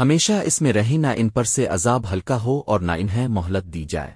ہمیشہ اس میں رہی نہ ان پر سے عذاب ہلکا ہو اور نہ انہیں مہلت دی جائے۔